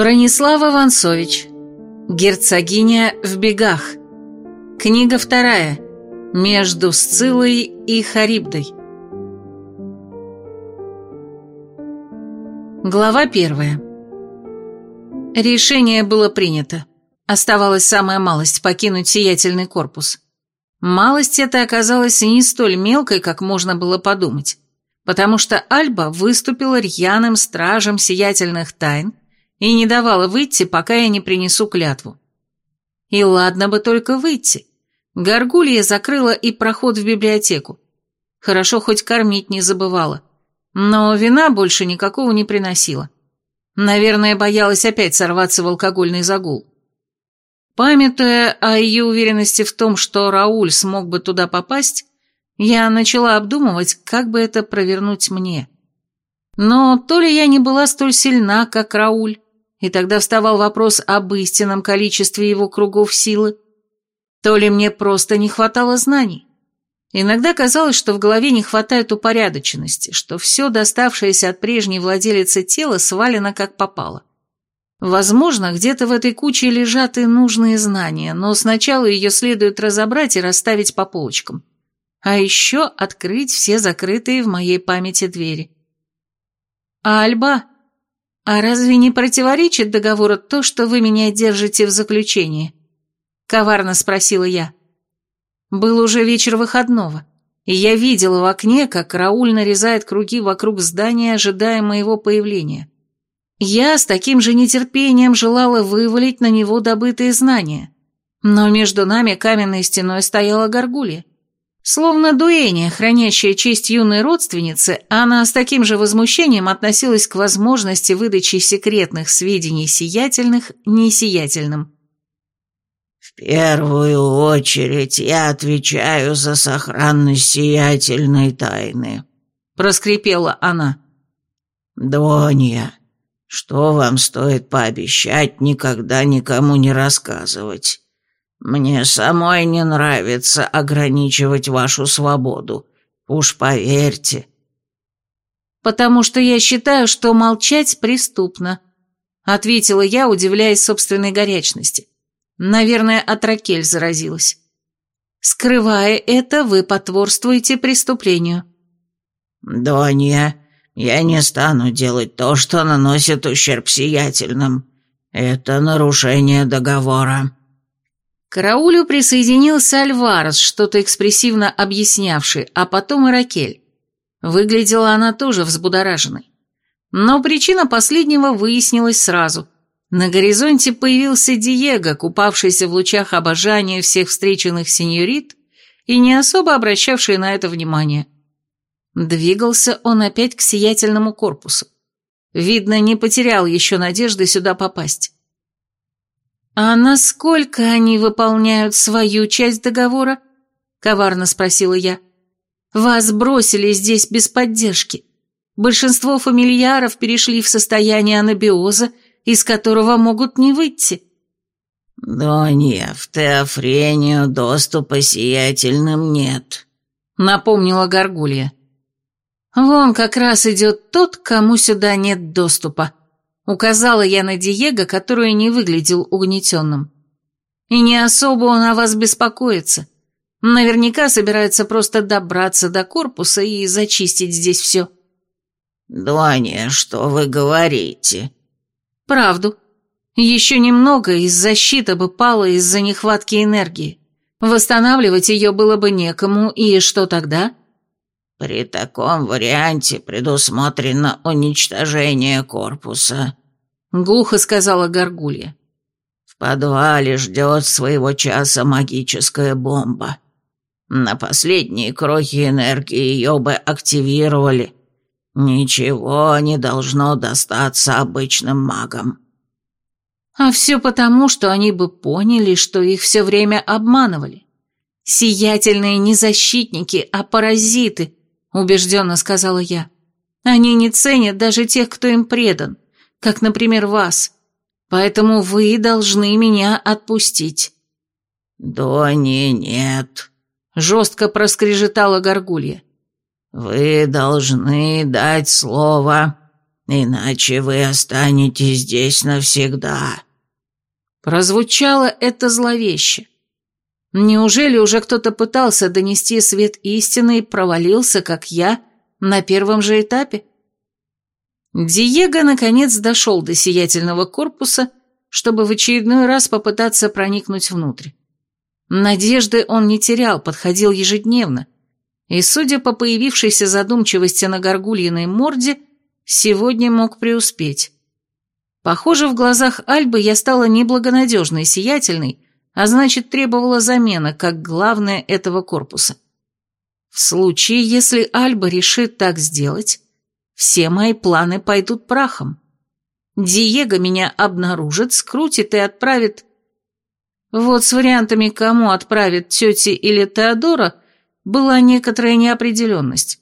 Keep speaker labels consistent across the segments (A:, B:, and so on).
A: Бронислава Вансович. Герцогиня в бегах. Книга вторая. Между Сцилой и Харибдой. Глава первая. Решение было принято. Оставалась самая малость покинуть сиятельный корпус. Малость эта оказалась не столь мелкой, как можно было подумать, потому что Альба выступила рьяным стражем сиятельных тайн, и не давала выйти, пока я не принесу клятву. И ладно бы только выйти. Горгулья закрыла и проход в библиотеку. Хорошо, хоть кормить не забывала. Но вина больше никакого не приносила. Наверное, боялась опять сорваться в алкогольный загул. Памятуя о ее уверенности в том, что Рауль смог бы туда попасть, я начала обдумывать, как бы это провернуть мне. Но то ли я не была столь сильна, как Рауль, и тогда вставал вопрос об истинном количестве его кругов силы, то ли мне просто не хватало знаний. Иногда казалось, что в голове не хватает упорядоченности, что все доставшееся от прежней владелицы тела свалено как попало. Возможно, где-то в этой куче лежат и нужные знания, но сначала ее следует разобрать и расставить по полочкам. А еще открыть все закрытые в моей памяти двери. «Альба!» «А разве не противоречит договору то, что вы меня держите в заключении?» Коварно спросила я. Был уже вечер выходного, и я видела в окне, как Рауль нарезает круги вокруг здания, ожидая моего появления. Я с таким же нетерпением желала вывалить на него добытые знания, но между нами каменной стеной стояла горгулья. Словно дуэния, хранящая честь юной родственницы, она с таким же возмущением относилась к возможности выдачи секретных сведений сиятельных несиятельным.
B: «В первую очередь я отвечаю за сохранность сиятельной тайны», — проскрипела она. «Донья, что вам стоит пообещать никогда никому не рассказывать?» Мне самой не нравится ограничивать вашу свободу. Уж поверьте.
A: Потому что я считаю, что молчать преступно, ответила я, удивляясь собственной горячности. Наверное, от Ракель заразилась. Скрывая это, вы потворствуете преступлению.
B: Донья, я не стану делать то, что наносит ущерб сиятельным. Это нарушение договора.
A: Караулю присоединился Альварес, что-то экспрессивно объяснявший, а потом и Ракель. Выглядела она тоже взбудораженной. Но причина последнего выяснилась сразу. На горизонте появился Диего, купавшийся в лучах обожания всех встреченных сеньорит и не особо обращавший на это внимание. Двигался он опять к сиятельному корпусу. Видно, не потерял еще надежды сюда попасть. «А насколько они выполняют свою часть договора?» — коварно спросила я. «Вас бросили здесь без поддержки. Большинство фамильяров перешли в состояние анабиоза, из которого могут не выйти».
B: «Донья, в Теофрению доступа сиятельным нет», — напомнила Горгулья.
A: «Вон как раз идет тот, кому сюда нет доступа», Указала я на Диего, который не выглядел угнетенным. И не особо он о вас беспокоится. Наверняка собирается просто добраться до корпуса и зачистить здесь все.
B: «Дуаня, что вы говорите?»
A: «Правду. Еще немного, и защита бы пала из-за нехватки энергии. Восстанавливать ее было бы некому, и что тогда?»
B: «При таком варианте предусмотрено уничтожение корпуса», — глухо сказала Горгулья. «В подвале ждет своего часа магическая бомба. На последние крохи энергии ее бы активировали. Ничего не должно достаться обычным магам».
A: А все потому, что они бы поняли, что их все время обманывали. Сиятельные не защитники, а паразиты, убежденно сказала я. Они не ценят даже тех, кто им предан как, например, вас. Поэтому вы должны меня отпустить».
B: «Да не, нет», — жестко проскрежетала Горгулья. «Вы должны дать слово. иначе вы останетесь здесь навсегда».
A: Прозвучало это зловеще. Неужели уже кто-то пытался донести свет истины и провалился, как я, на первом же этапе? Диего наконец дошел до сиятельного корпуса, чтобы в очередной раз попытаться проникнуть внутрь. Надежды он не терял, подходил ежедневно, и, судя по появившейся задумчивости на горгульиной морде, сегодня мог преуспеть. Похоже, в глазах Альбы я стала неблагонадежной сиятельной, а значит, требовала замена, как главное этого корпуса. В случае, если Альба решит так сделать, все мои планы пойдут прахом. Диего меня обнаружит, скрутит и отправит... Вот с вариантами, кому отправит тети или Теодора, была некоторая неопределенность.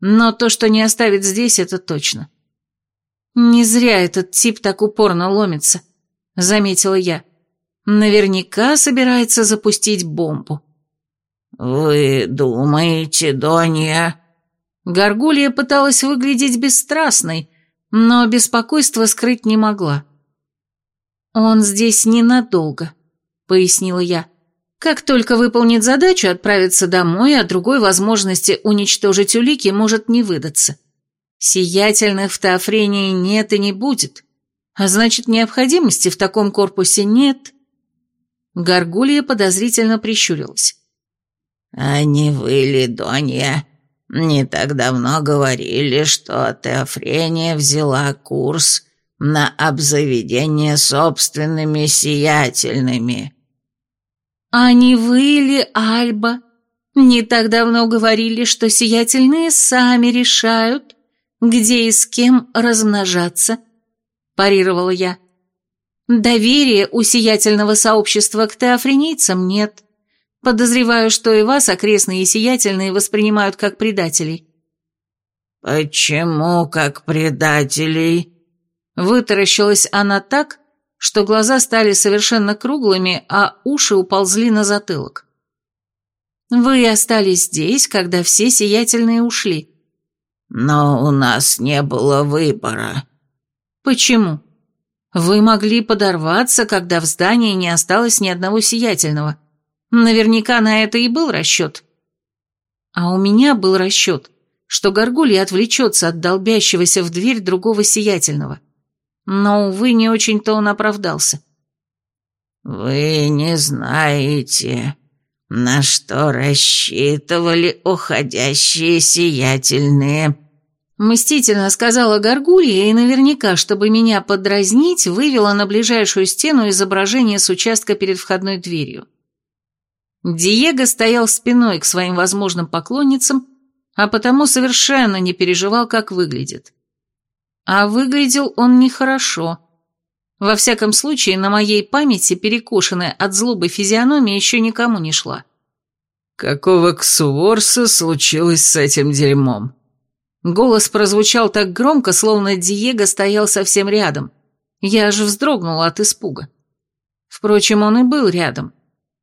A: Но то, что не оставит здесь, это точно. Не зря этот тип так упорно ломится, заметила я. Наверняка собирается запустить бомбу.
B: «Вы думаете, Донья?»
A: Горгулья пыталась выглядеть бесстрастной, но беспокойство скрыть не могла. «Он здесь ненадолго», — пояснила я. «Как только выполнит задачу, отправится домой, а другой возможности уничтожить улики может не выдаться. Сиятельных в Теофрении нет и не будет, а значит, необходимости в таком корпусе нет». Горгулья подозрительно прищурилась.
B: «А не вы ли, Донья, не так давно говорили, что Теофрения взяла курс на обзаведение собственными сиятельными.
A: А не вы ли, Альба? Не так давно говорили, что сиятельные сами решают, где и с кем размножаться, парировала я. Доверия у сиятельного сообщества к теофренийцам нет. Подозреваю, что и вас окрестные сиятельные воспринимают как предателей».
B: «Почему как предателей?»
A: Вытаращилась она так, что глаза стали совершенно круглыми, а уши уползли на затылок. «Вы остались здесь, когда все сиятельные ушли».
B: «Но у нас не было выбора».
A: «Почему? Вы могли подорваться, когда в здании не осталось ни одного сиятельного». Наверняка на это и был расчет. А у меня был расчет, что Горгулья отвлечется от долбящегося в дверь другого сиятельного. Но, увы, не очень-то он оправдался.
B: «Вы не знаете, на что рассчитывали уходящие сиятельные»,
A: Мстительно сказала Горгулья, и наверняка, чтобы меня подразнить, вывела на ближайшую стену изображение с участка перед входной дверью. Диего стоял спиной к своим возможным поклонницам, а потому совершенно не переживал, как выглядит. А выглядел он нехорошо. Во всяком случае, на моей памяти перекошенная от злобы физиономия еще никому не шла.
C: «Какого ксуворса случилось с этим дерьмом?»
A: Голос прозвучал так громко, словно Диего стоял совсем рядом. Я аж вздрогнула от испуга. Впрочем, он и был рядом.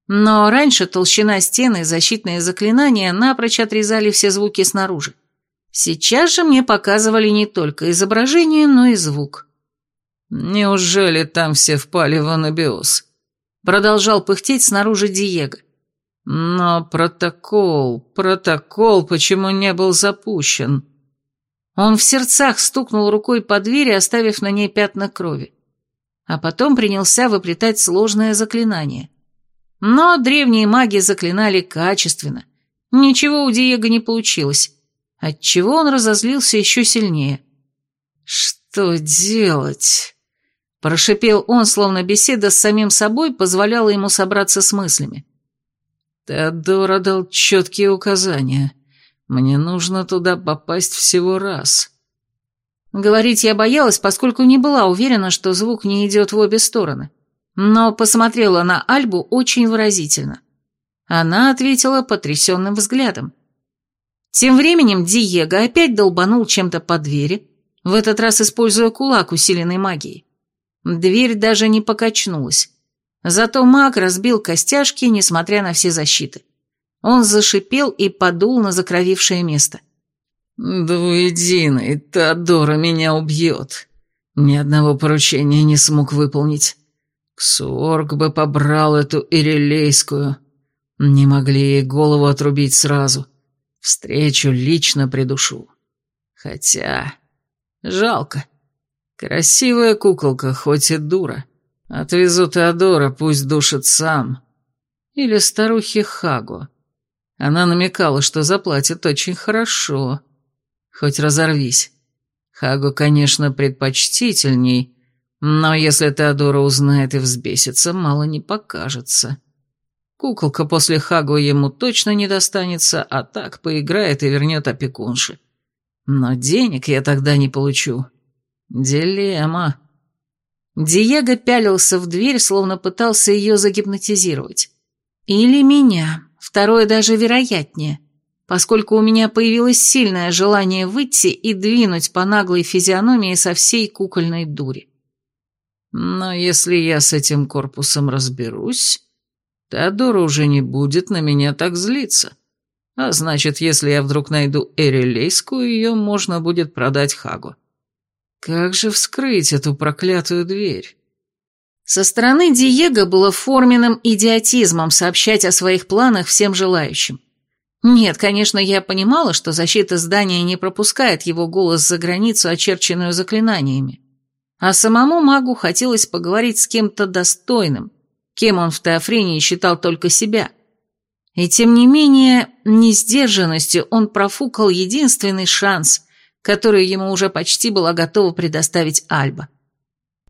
A: Но раньше толщина стены и защитные заклинания напрочь отрезали все звуки снаружи. Сейчас же мне показывали не только изображение, но и звук.
C: «Неужели там все впали в анабиоз?»
A: Продолжал пыхтеть снаружи Диего.
C: «Но протокол, протокол почему не был запущен?»
A: Он в сердцах стукнул рукой по двери, оставив на ней пятна крови. А потом принялся выплетать сложное заклинание. Но древние маги заклинали качественно. Ничего у Диего не получилось, отчего он разозлился еще сильнее.
C: «Что делать?»
A: Прошипел он, словно беседа с самим собой позволяла ему собраться с мыслями.
C: Теодора дал четкие указания. Мне нужно туда попасть всего раз.
A: Говорить я боялась, поскольку не была уверена, что звук не идет в обе стороны но посмотрела на Альбу очень выразительно. Она ответила потрясенным взглядом. Тем временем Диего опять долбанул чем-то по двери, в этот раз используя кулак усиленной магией. Дверь даже не покачнулась. Зато маг разбил костяшки, несмотря на все защиты. Он зашипел и подул на закровившее место.
C: Двуединый, Теодора меня убьет. Ни одного поручения не смог выполнить. Ксорг бы побрал эту ирелейскую. Не могли ей голову отрубить сразу. Встречу лично придушу. Хотя... Жалко. Красивая куколка, хоть и дура. Отвезу Теодора, пусть душит сам. Или старухе Хагу. Она намекала, что заплатит очень хорошо. Хоть разорвись. Хагу, конечно, предпочтительней, но если Теодора узнает и взбесится, мало не покажется. Куколка после Хагу ему точно не достанется, а так поиграет и вернет опекунши. Но денег я тогда не получу. Дилемма.
A: Диего пялился в дверь, словно пытался ее загипнотизировать. Или меня, второе даже вероятнее, поскольку у меня появилось сильное желание выйти и двинуть по наглой физиономии со всей кукольной дури.
C: Но если я с этим корпусом разберусь, Теодора уже не будет на меня так злиться. А значит, если я вдруг найду Эрилейскую, ее можно будет продать Хагу. Как же вскрыть эту проклятую дверь?
A: Со стороны Диего было форменным идиотизмом сообщать о своих планах всем желающим. Нет, конечно, я понимала, что защита здания не пропускает его голос за границу, очерченную заклинаниями. А самому магу хотелось поговорить с кем-то достойным, кем он в Теофрении считал только себя. И тем не менее, несдержанностью он профукал единственный шанс, который ему уже почти была готова предоставить Альба.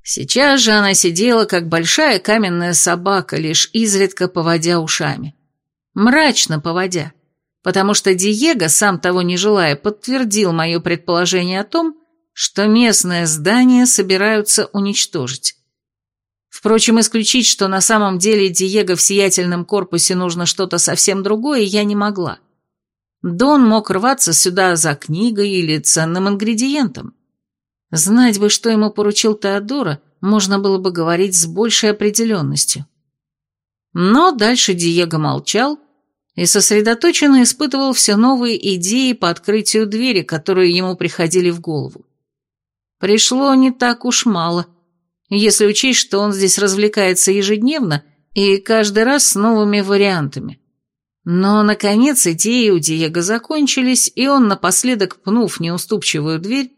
A: Сейчас же она сидела, как большая каменная собака, лишь изредка поводя ушами. Мрачно поводя, потому что Диего, сам того не желая, подтвердил мое предположение о том, что местное здание собираются уничтожить. Впрочем, исключить, что на самом деле Диего в сиятельном корпусе нужно что-то совсем другое, я не могла. Дон мог рваться сюда за книгой или ценным ингредиентом. Знать бы, что ему поручил Теодора, можно было бы говорить с большей определенностью. Но дальше Диего молчал и сосредоточенно испытывал все новые идеи по открытию двери, которые ему приходили в голову. Пришло не так уж мало, если учесть, что он здесь развлекается ежедневно и каждый раз с новыми вариантами. Но, наконец, идеи у Диего закончились, и он, напоследок пнув неуступчивую дверь,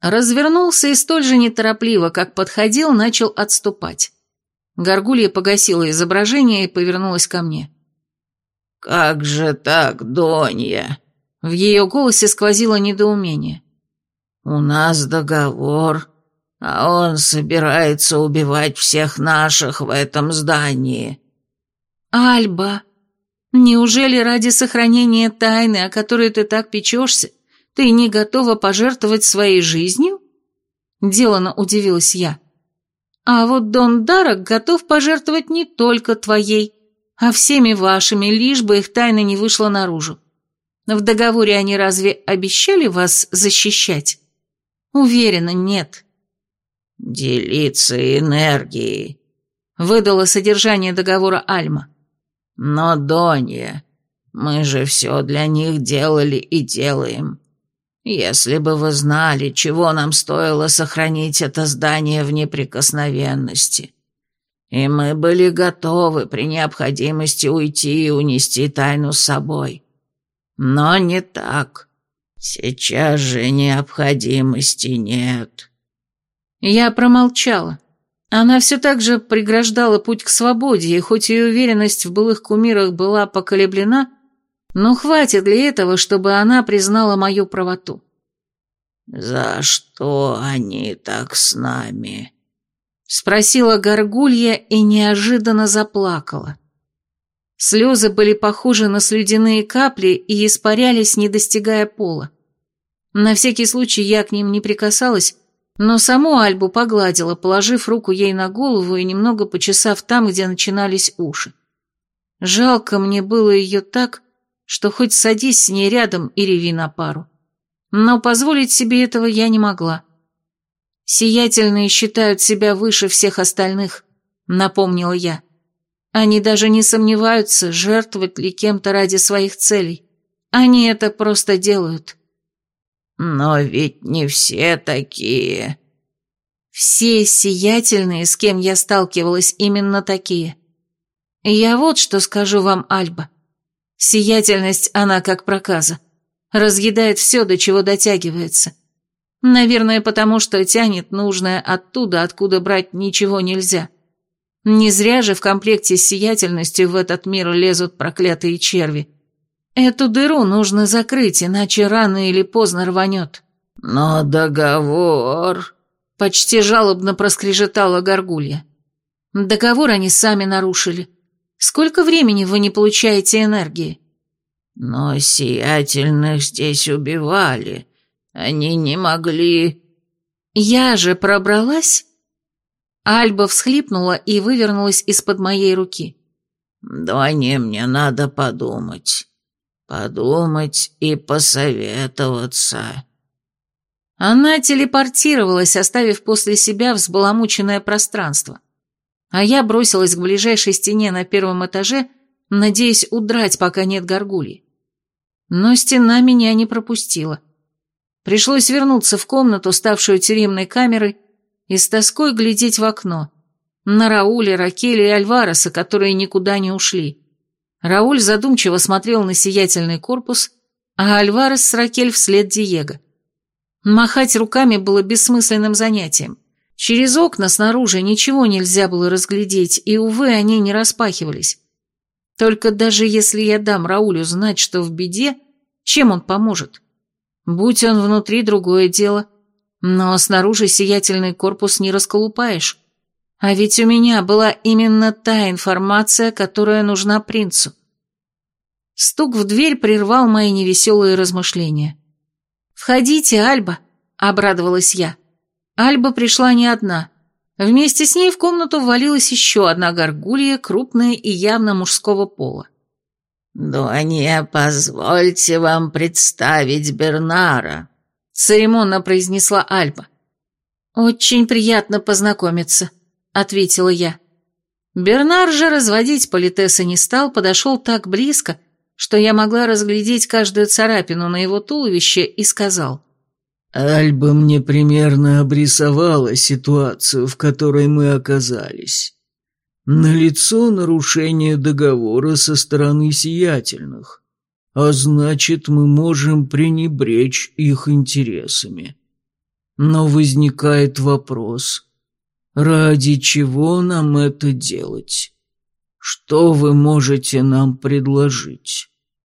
A: развернулся и столь же неторопливо, как подходил, начал отступать. Горгулья погасила изображение и повернулась ко мне.
B: «Как же так, Донья?»
A: В ее голосе сквозило недоумение.
B: «У нас договор, а он собирается убивать всех наших в этом здании».
A: «Альба, неужели ради сохранения тайны, о которой ты так печешься, ты не готова пожертвовать своей жизнью?» Делано удивилась я. «А вот Дон Дарок готов пожертвовать не только твоей, а всеми вашими, лишь бы их тайна не вышла наружу. В договоре они разве обещали вас защищать?» Уверена, нет.
B: Делиться энергией,
A: выдало содержание договора Альма.
B: Но, Донья, мы же все для них делали и делаем. Если бы вы знали, чего нам стоило сохранить это здание в неприкосновенности. И мы были готовы при необходимости уйти и унести тайну с собой. Но не так. «Сейчас же необходимости нет».
A: Я промолчала. Она все так же преграждала путь к свободе, и хоть ее уверенность в былых кумирах была поколеблена, но хватит ли этого, чтобы она признала мою правоту?
B: «За что они так с нами?»
A: Спросила горгулья и неожиданно заплакала. Слезы были похожи на слюдяные капли и испарялись, не достигая пола. На всякий случай я к ним не прикасалась, но саму Альбу погладила, положив руку ей на голову и немного почесав там, где начинались уши. Жалко мне было ее так, что хоть садись с ней рядом и реви на пару. Но позволить себе этого я не могла. «Сиятельные считают себя выше всех остальных», — напомнила я. Они даже не сомневаются, жертвовать ли кем-то ради своих целей. Они это просто делают.
B: Но ведь не все такие.
A: Все сиятельные, с кем я сталкивалась, именно такие. Я вот что скажу вам, Альба. Сиятельность, она как проказа. Разъедает все, до чего дотягивается. Наверное, потому что тянет нужное оттуда, откуда брать ничего нельзя. Не зря же в комплекте с сиятельностью в этот мир лезут проклятые черви. Эту дыру нужно закрыть, иначе рано или поздно рванет.
B: Но договор...
A: Почти жалобно проскрежетала горгулья. Договор они сами нарушили. Сколько времени вы не получаете энергии?
B: Но сиятельных здесь убивали. Они не могли...
A: Я же пробралась? Альба всхлипнула и вывернулась из-под моей руки.
B: Да не, мне надо подумать. Подумать и посоветоваться.
A: Она телепортировалась, оставив после себя взбаламученное пространство. А я бросилась к ближайшей стене на первом этаже, надеясь удрать, пока нет горгульи. Но стена меня не пропустила. Пришлось вернуться в комнату, ставшую тюремной камерой, и с тоской глядеть в окно. На Рауля, Ракеля и Альвареса, которые никуда не ушли. Рауль задумчиво смотрел на сиятельный корпус, а Альварес с Ракель вслед Диего. Махать руками было бессмысленным занятием. Через окна снаружи ничего нельзя было разглядеть, и, увы, они не распахивались. Только даже если я дам Раулю знать, что в беде, чем он поможет? Будь он внутри, другое дело. Но снаружи сиятельный корпус не расколупаешь. А ведь у меня была именно та информация, которая нужна принцу. Стук в дверь прервал мои невеселые размышления. «Входите, Альба», — обрадовалась я. Альба пришла не одна. Вместе с ней в комнату ввалилась еще одна горгулья, крупная и явно мужского пола.
B: «Дуанья, позвольте вам представить Бернара», —
A: церемонно произнесла Альба. «Очень приятно познакомиться», — ответила я. Бернар же разводить политеса не стал, подошел так близко, что я могла разглядеть каждую царапину на его туловище и сказал.
C: «Альба мне примерно обрисовала ситуацию, в которой мы оказались. Налицо нарушение договора со стороны сиятельных, а значит, мы можем пренебречь их интересами. Но возникает вопрос, ради чего нам это делать? Что вы можете нам предложить?